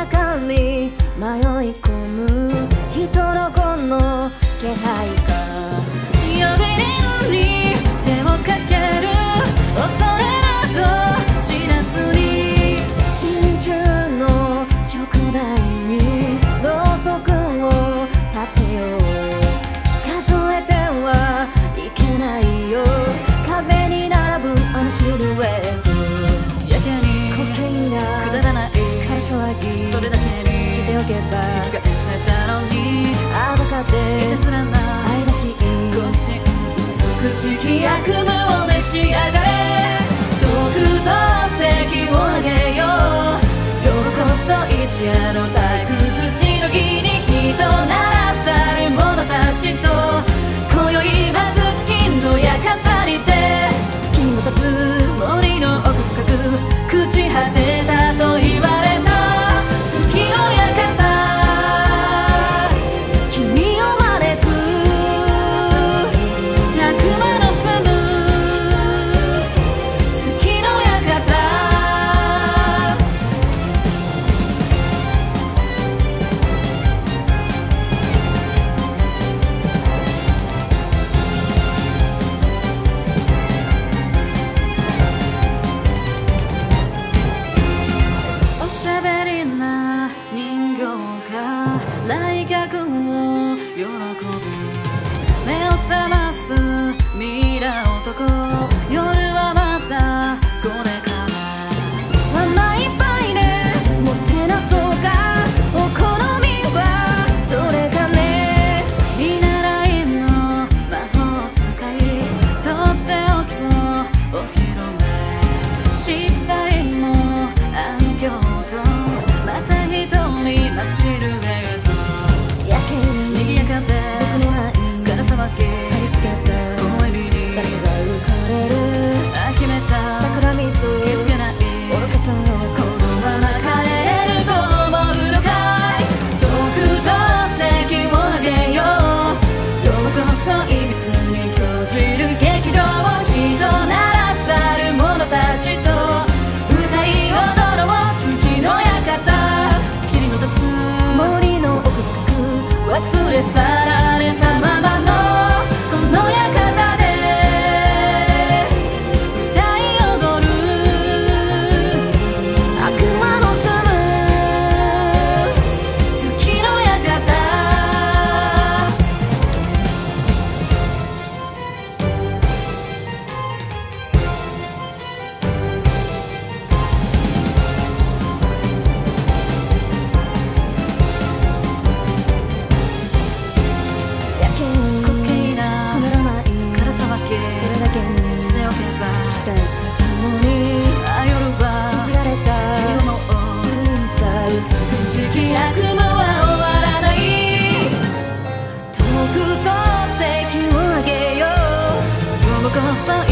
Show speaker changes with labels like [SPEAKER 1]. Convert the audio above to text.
[SPEAKER 1] 中に迷い込む。人の子の気配ら愛らしい
[SPEAKER 2] 美しき悪夢を召し上がれ。毒と席をあげよう。ようこそ一夜の体育覚ますミイ男我放